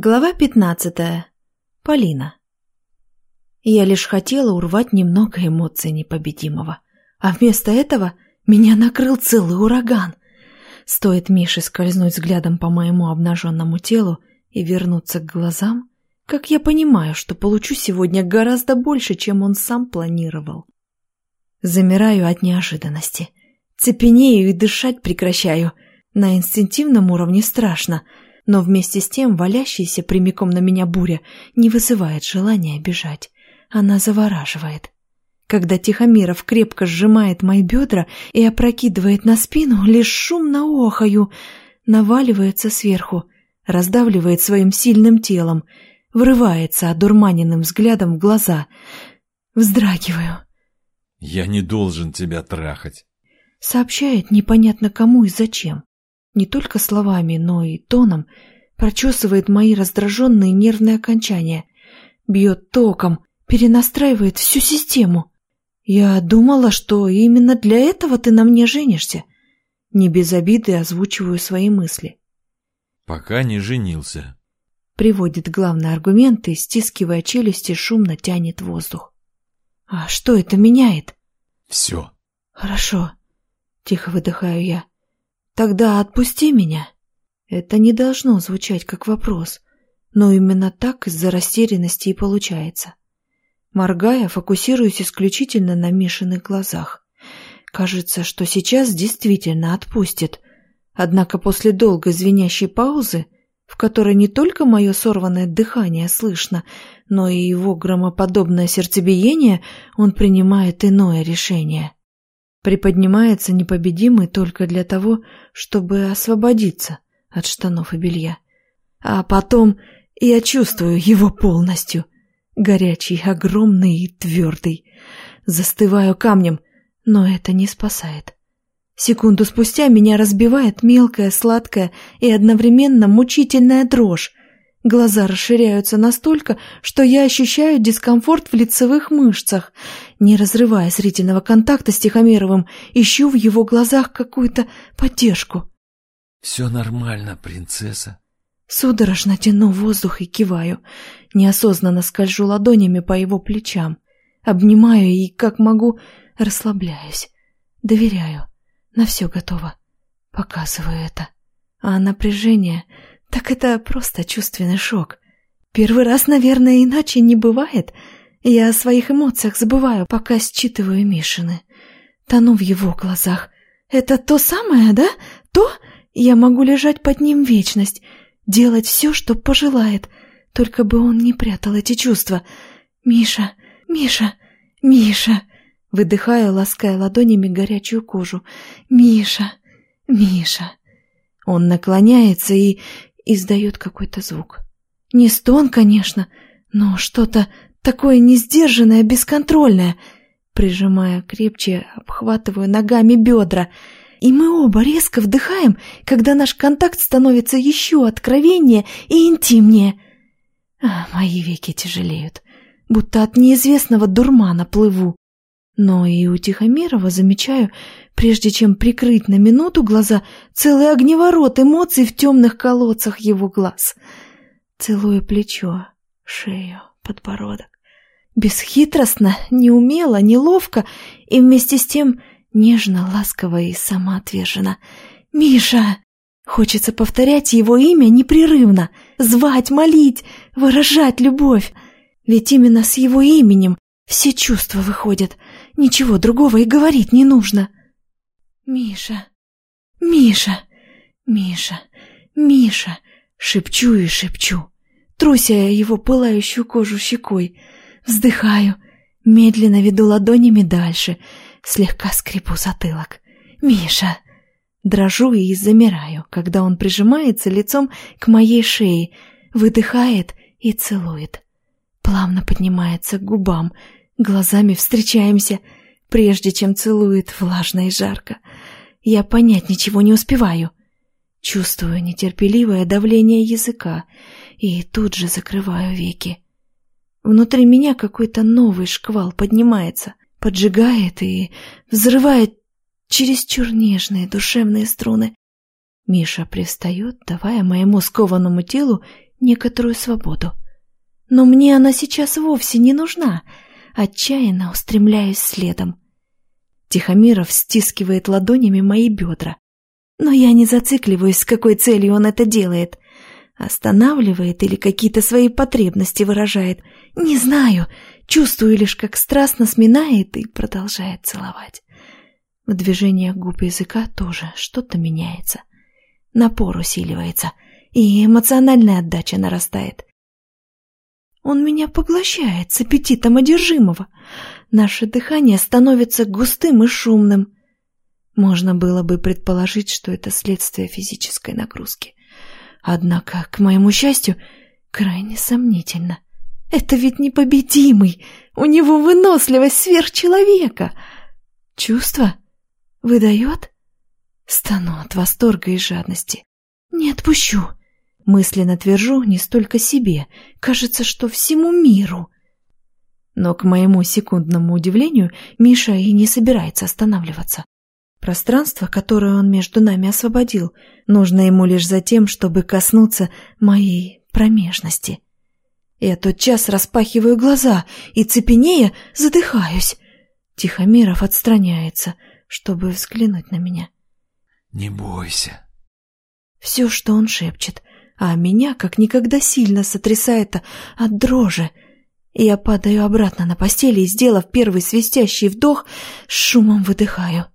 Глава пятнадцатая. Полина. Я лишь хотела урвать немного эмоций непобедимого, а вместо этого меня накрыл целый ураган. Стоит Мише скользнуть взглядом по моему обнаженному телу и вернуться к глазам, как я понимаю, что получу сегодня гораздо больше, чем он сам планировал. Замираю от неожиданности. Цепенею и дышать прекращаю. На инстинктивном уровне страшно — но вместе с тем валящаяся прямиком на меня буря не вызывает желания бежать. Она завораживает. Когда Тихомиров крепко сжимает мои бедра и опрокидывает на спину, лишь шумно охаю, наваливается сверху, раздавливает своим сильным телом, врывается одурманенным взглядом в глаза. Вздрагиваю. «Я не должен тебя трахать», — сообщает непонятно кому и зачем не только словами, но и тоном, прочесывает мои раздраженные нервные окончания, бьет током, перенастраивает всю систему. Я думала, что именно для этого ты на мне женишься. Не без обиды озвучиваю свои мысли. Пока не женился. Приводит главный аргумент и, стискивая челюсти, шумно тянет воздух. А что это меняет? Все. Хорошо. Тихо выдыхаю я. Тогда отпусти меня. Это не должно звучать как вопрос, но именно так из-за растерянности и получается. Моргая, фокусируюсь исключительно на Мишиных глазах. Кажется, что сейчас действительно отпустит. Однако после долгой звенящей паузы, в которой не только мое сорванное дыхание слышно, но и его громоподобное сердцебиение, он принимает иное решение приподнимается непобедимый только для того, чтобы освободиться от штанов и белья. А потом я чувствую его полностью. Горячий, огромный и твердый. Застываю камнем, но это не спасает. Секунду спустя меня разбивает мелкая, сладкая и одновременно мучительная дрожь, Глаза расширяются настолько, что я ощущаю дискомфорт в лицевых мышцах. Не разрывая зрительного контакта с Тихомировым, ищу в его глазах какую-то поддержку. «Все нормально, принцесса». Судорожно тяну воздух и киваю. Неосознанно скольжу ладонями по его плечам. Обнимаю и, как могу, расслабляюсь. Доверяю. На все готово. Показываю это. А напряжение так это просто чувственный шок. Первый раз, наверное, иначе не бывает. Я о своих эмоциях забываю, пока считываю Мишины. Тону в его глазах. Это то самое, да? То? Я могу лежать под ним вечность, делать все, что пожелает, только бы он не прятал эти чувства. Миша, Миша, Миша, выдыхая, лаская ладонями горячую кожу. Миша, Миша. Он наклоняется и издает какой-то звук. Не стон, конечно, но что-то такое несдержанное, бесконтрольное. Прижимая крепче, обхватываю ногами бедра. И мы оба резко вдыхаем, когда наш контакт становится еще откровеннее и интимнее. А, мои веки тяжелеют, будто от неизвестного дурмана плыву. Но и у Тихомирова замечаю, прежде чем прикрыть на минуту глаза, целый огневорот эмоций в темных колодцах его глаз. Целую плечо, шею, подбородок. Бесхитростно, неумело, неловко и вместе с тем нежно, ласково и самоотверженно. «Миша!» Хочется повторять его имя непрерывно, звать, молить, выражать любовь. Ведь именно с его именем все чувства выходят — Ничего другого и говорить не нужно. Миша, Миша, Миша, Миша, шепчу и шепчу, труся его пылающую кожу щекой. Вздыхаю, медленно веду ладонями дальше, слегка скрипу затылок. Миша! Дрожу и замираю, когда он прижимается лицом к моей шее, выдыхает и целует. Плавно поднимается к губам, Глазами встречаемся, прежде чем целует влажно и жарко. Я понять ничего не успеваю. Чувствую нетерпеливое давление языка и тут же закрываю веки. Внутри меня какой-то новый шквал поднимается, поджигает и взрывает чересчур нежные душевные струны. Миша пристает, давая моему скованному телу некоторую свободу. Но мне она сейчас вовсе не нужна. Отчаянно устремляюсь следом. Тихомиров стискивает ладонями мои бедра. Но я не зацикливаюсь, с какой целью он это делает. Останавливает или какие-то свои потребности выражает. Не знаю, чувствую лишь, как страстно сминает и продолжает целовать. В движениях губ языка тоже что-то меняется. Напор усиливается, и эмоциональная отдача нарастает. Он меня поглощает с аппетитом одержимого. Наше дыхание становится густым и шумным. Можно было бы предположить, что это следствие физической нагрузки. Однако, к моему счастью, крайне сомнительно. Это ведь непобедимый, у него выносливость сверхчеловека. Чувство Выдает? Стану от восторга и жадности. Не отпущу. Мысленно твержу не столько себе, кажется, что всему миру. Но, к моему секундному удивлению, Миша и не собирается останавливаться. Пространство, которое он между нами освободил, нужно ему лишь за тем, чтобы коснуться моей промежности. Я тотчас распахиваю глаза и, цепенея, задыхаюсь. Тихомиров отстраняется — чтобы взглянуть на меня. «Не бойся». Все, что он шепчет, а меня как никогда сильно сотрясает от дрожи. Я падаю обратно на постели и, сделав первый свистящий вдох, шумом выдыхаю.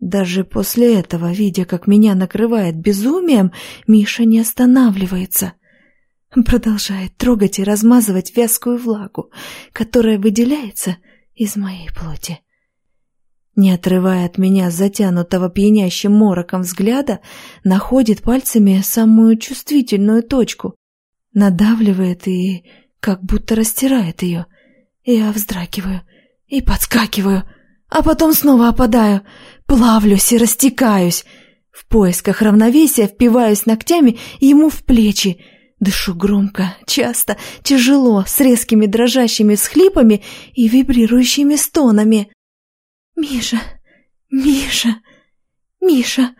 Даже после этого, видя, как меня накрывает безумием, Миша не останавливается. Продолжает трогать и размазывать вязкую влагу, которая выделяется из моей плоти. Не отрывая от меня затянутого пьянящим мороком взгляда, находит пальцами самую чувствительную точку, надавливает и как будто растирает ее. Я вздракиваю и подскакиваю, а потом снова опадаю, плавлюсь и растекаюсь. В поисках равновесия впиваюсь ногтями ему в плечи, Дышу громко, часто, тяжело, с резкими дрожащими всхлипами и вибрирующими стонами. «Миша! Миша! Миша!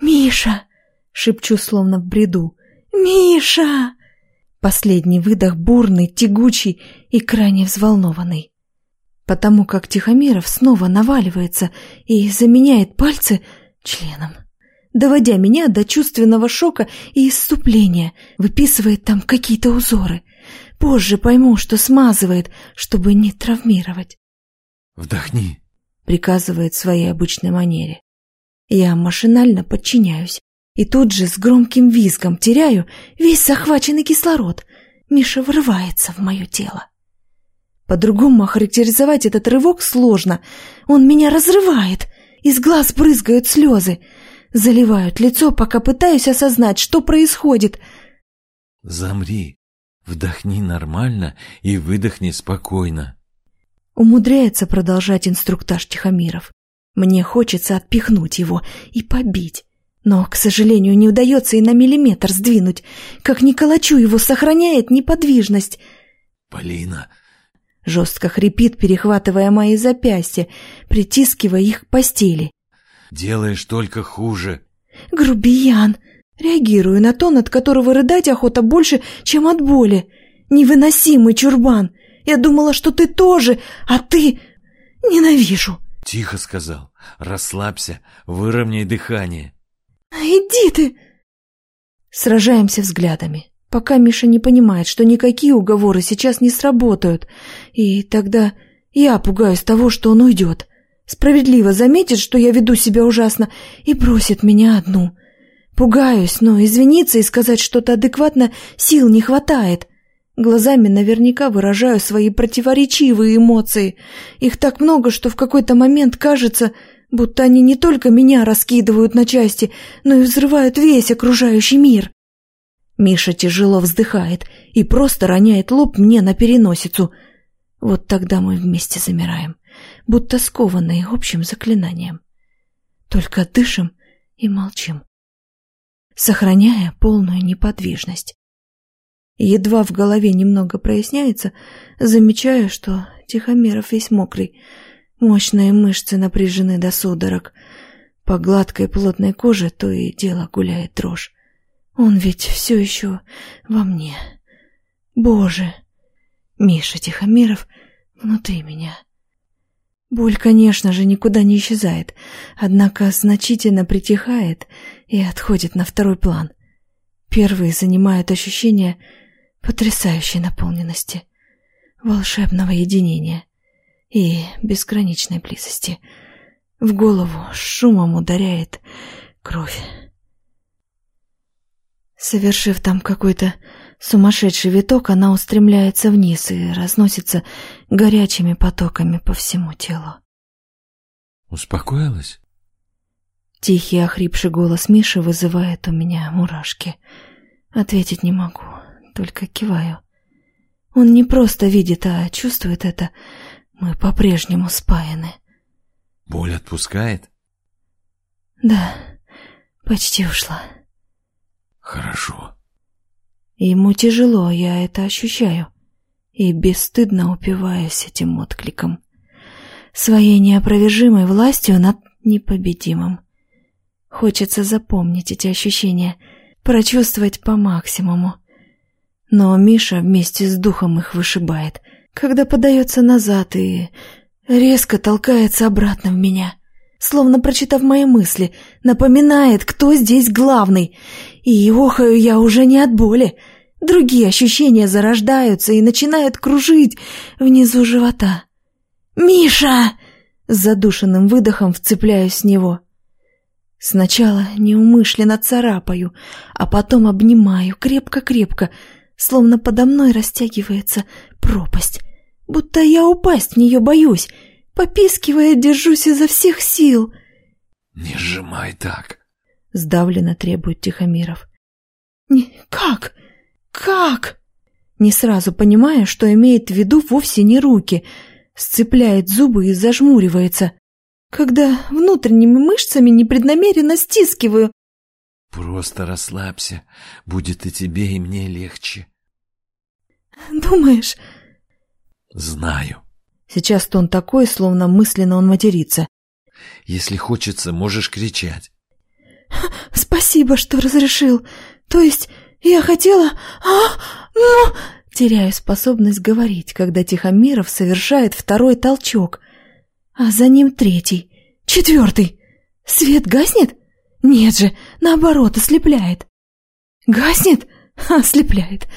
Миша!» Шепчу, словно в бреду. «Миша!» Последний выдох бурный, тягучий и крайне взволнованный. Потому как Тихомиров снова наваливается и заменяет пальцы членом, доводя меня до чувственного шока и исступления, выписывает там какие-то узоры. Позже пойму, что смазывает, чтобы не травмировать. «Вдохни!» Приказывает своей обычной манере. Я машинально подчиняюсь и тут же с громким визгом теряю весь захваченный кислород. Миша врывается в мое тело. По-другому охарактеризовать этот рывок сложно. Он меня разрывает. Из глаз брызгают слезы. Заливают лицо, пока пытаюсь осознать, что происходит. Замри, вдохни нормально и выдохни спокойно. Умудряется продолжать инструктаж Тихомиров. Мне хочется отпихнуть его и побить. Но, к сожалению, не удается и на миллиметр сдвинуть. Как ни калачу его сохраняет неподвижность. «Полина!» Жестко хрипит, перехватывая мои запястья, притискивая их к постели. «Делаешь только хуже!» «Грубиян!» Реагирую на тон, от которого рыдать охота больше, чем от боли. «Невыносимый чурбан!» Я думала, что ты тоже, а ты... Ненавижу. Тихо сказал. Расслабься, выровняй дыхание. Иди ты. Сражаемся взглядами, пока Миша не понимает, что никакие уговоры сейчас не сработают. И тогда я пугаюсь того, что он уйдет. Справедливо заметит, что я веду себя ужасно, и бросит меня одну. Пугаюсь, но извиниться и сказать что-то адекватно сил не хватает. Глазами наверняка выражаю свои противоречивые эмоции. Их так много, что в какой-то момент кажется, будто они не только меня раскидывают на части, но и взрывают весь окружающий мир. Миша тяжело вздыхает и просто роняет лоб мне на переносицу. Вот тогда мы вместе замираем, будто скованные общим заклинанием. Только дышим и молчим, сохраняя полную неподвижность. Едва в голове немного проясняется, замечаю, что Тихомиров весь мокрый. Мощные мышцы напряжены до судорог. По гладкой плотной коже то и дело гуляет дрожь. Он ведь все еще во мне. Боже! Миша Тихомиров внутри меня. Боль, конечно же, никуда не исчезает, однако значительно притихает и отходит на второй план. Первые занимают ощущение потрясающей наполненности, волшебного единения и безграничной близости. В голову шумом ударяет кровь. Совершив там какой-то сумасшедший виток, она устремляется вниз и разносится горячими потоками по всему телу. Успокоилась? Тихий охрипший голос Миши вызывает у меня мурашки. Ответить не могу, только киваю. Он не просто видит, а чувствует это. Мы по-прежнему спаяны. Боль отпускает? Да, почти ушла. Хорошо. Ему тяжело, я это ощущаю. И бесстыдно упиваюсь этим откликом. Своей неопровержимой властью над непобедимым. Хочется запомнить эти ощущения, прочувствовать по максимуму. Но Миша вместе с духом их вышибает, когда подается назад и резко толкается обратно в меня словно прочитав мои мысли, напоминает, кто здесь главный. И охаю я уже не от боли. Другие ощущения зарождаются и начинают кружить внизу живота. «Миша!» С задушенным выдохом вцепляюсь в него. Сначала неумышленно царапаю, а потом обнимаю крепко-крепко, словно подо мной растягивается пропасть. Будто я упасть в нее боюсь, Попискивая, держусь изо всех сил. «Не сжимай так!» — сдавленно требует Тихомиров. «Не, как? Как?» Не сразу понимая, что имеет в виду вовсе не руки, сцепляет зубы и зажмуривается, когда внутренними мышцами непреднамеренно стискиваю. «Просто расслабься, будет и тебе, и мне легче». «Думаешь?» «Знаю». Сейчас тон такой, словно мысленно он матерится. Если хочется, можешь кричать. Спасибо, что разрешил. То есть я хотела... А, ну... Теряю способность говорить, когда Тихомиров совершает второй толчок, а за ним третий, четвертый. Свет гаснет? Нет же, наоборот, ослепляет. Гаснет? Ослепляет.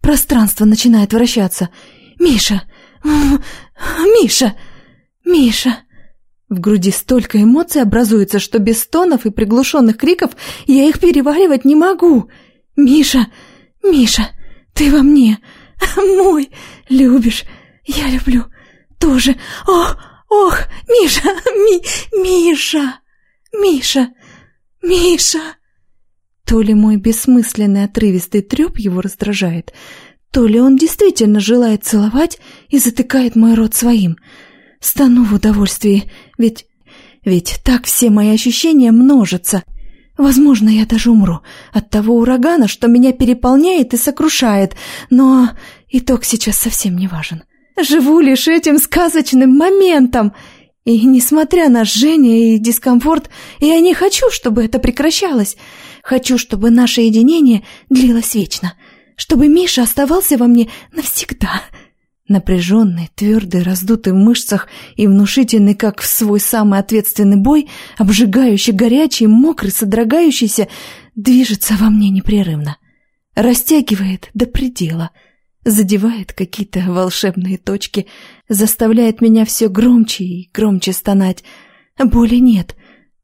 Пространство начинает вращаться. «Миша! «Миша! Миша!» В груди столько эмоций образуется, что без стонов и приглушенных криков я их переваривать не могу. «Миша! Миша! Ты во мне! Мой! Любишь! Я люблю! Тоже! Ох! Ох! Миша! Ми! Миша! Миша! Миша!» То ли мой бессмысленный отрывистый треп его раздражает, то ли он действительно желает целовать и затыкает мой рот своим. Стану в удовольствии, ведь... ведь так все мои ощущения множатся. Возможно, я даже умру от того урагана, что меня переполняет и сокрушает, но итог сейчас совсем не важен. Живу лишь этим сказочным моментом. И несмотря на жжение и дискомфорт, я не хочу, чтобы это прекращалось. Хочу, чтобы наше единение длилось вечно чтобы Миша оставался во мне навсегда. Напряженный, твердый, раздутый в мышцах и внушительный, как в свой самый ответственный бой, обжигающий, горячий, мокрый, содрогающийся, движется во мне непрерывно. Растягивает до предела, задевает какие-то волшебные точки, заставляет меня все громче и громче стонать. Боли нет.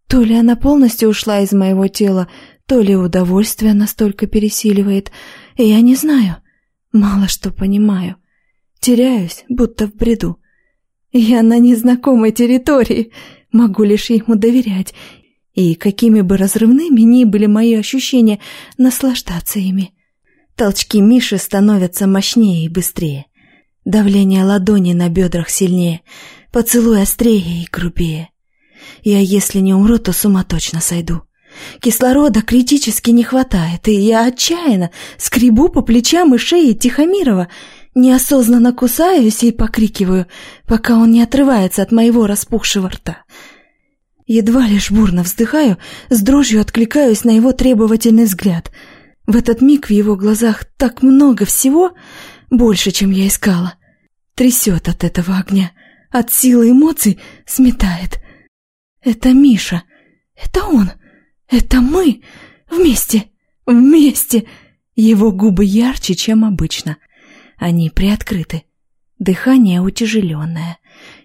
То ли она полностью ушла из моего тела, то ли удовольствие настолько пересиливает — я не знаю, мало что понимаю. Теряюсь, будто в бреду. Я на незнакомой территории, могу лишь ему доверять. И какими бы разрывными ни были мои ощущения, наслаждаться ими. Толчки Миши становятся мощнее и быстрее. Давление ладони на бедрах сильнее, поцелуй острее и грубее. Я, если не умру, то с ума точно сойду. Кислорода критически не хватает, и я отчаянно скребу по плечам и шее Тихомирова, неосознанно кусаюсь и покрикиваю, пока он не отрывается от моего распухшего рта. Едва лишь бурно вздыхаю, с дрожью откликаюсь на его требовательный взгляд. В этот миг в его глазах так много всего, больше, чем я искала. Трясет от этого огня, от силы эмоций сметает. Это Миша, это он, это мы, вместе, вместе. Его губы ярче, чем обычно. Они приоткрыты. Дыхание утяжеленное.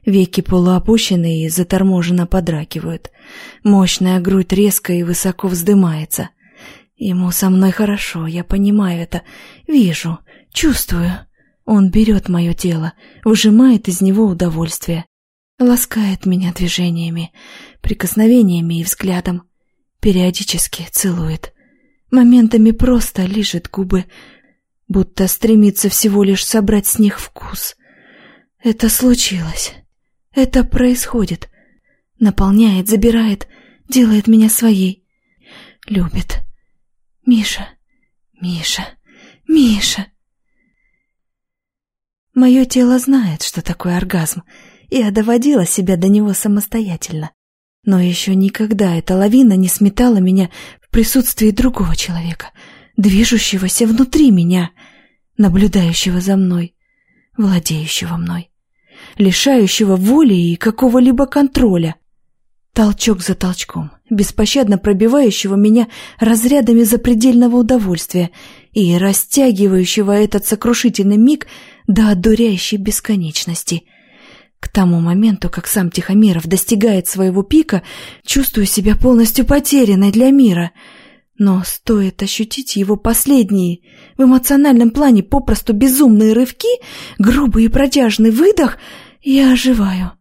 Веки полуопущенные и заторможенно подракивают. Мощная грудь резко и высоко вздымается. Ему со мной хорошо, я понимаю это. Вижу, чувствую. Он берет мое тело, выжимает из него удовольствие. Ласкает меня движениями, прикосновениями и взглядом. Периодически целует. Моментами просто лижет губы, будто стремится всего лишь собрать с них вкус. Это случилось. Это происходит. Наполняет, забирает, делает меня своей. Любит. Миша, Миша, Миша. Мое тело знает, что такое оргазм. Я доводила себя до него самостоятельно. Но еще никогда эта лавина не сметала меня в присутствии другого человека, движущегося внутри меня, наблюдающего за мной, владеющего мной лишающего воли и какого-либо контроля. Толчок за толчком, беспощадно пробивающего меня разрядами запредельного удовольствия и растягивающего этот сокрушительный миг до одуряющей бесконечности. К тому моменту, как сам Тихомиров достигает своего пика, чувствую себя полностью потерянной для мира. Но стоит ощутить его последние, в эмоциональном плане попросту безумные рывки, грубый и протяжный выдох — я оживаю.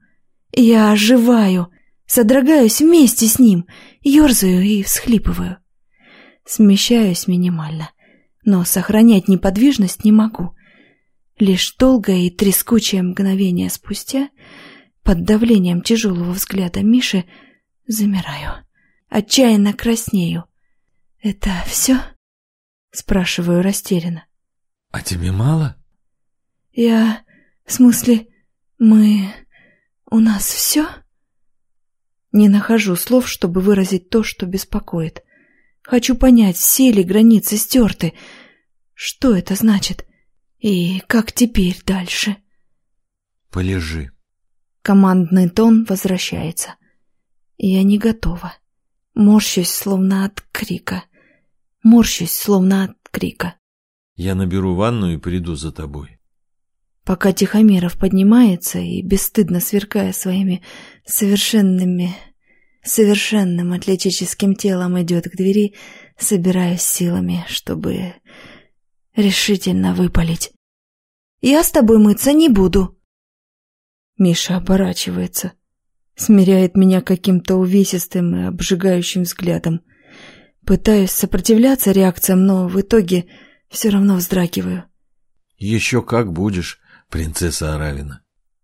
Я оживаю. Содрогаюсь вместе с ним, ерзаю и всхлипываю. Смещаюсь минимально, но сохранять неподвижность не могу. Лишь долгое и трескучее мгновение спустя, под давлением тяжелого взгляда Миши, замираю. Отчаянно краснею. «Это все?» — спрашиваю растерянно. «А тебе мало?» «Я... в смысле, «Мы... у нас все?» Не нахожу слов, чтобы выразить то, что беспокоит. Хочу понять, все ли границы стерты. Что это значит? И как теперь дальше? Полежи. Командный тон возвращается. Я не готова. Морщусь, словно от крика. Морщусь, словно от крика. Я наберу ванну и приду за тобой. Пока Тихомиров поднимается и, бесстыдно сверкая своими совершенными, совершенным атлетическим телом идет к двери, собираясь силами, чтобы решительно выпалить. «Я с тобой мыться не буду!» Миша оборачивается, смиряет меня каким-то увесистым и обжигающим взглядом. Пытаюсь сопротивляться реакциям, но в итоге все равно вздрагиваю. «Еще как будешь!» Принцесса Аравина.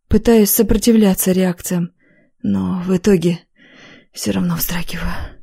Пытаюсь сопротивляться реакциям, но в итоге все равно вздрагиваю.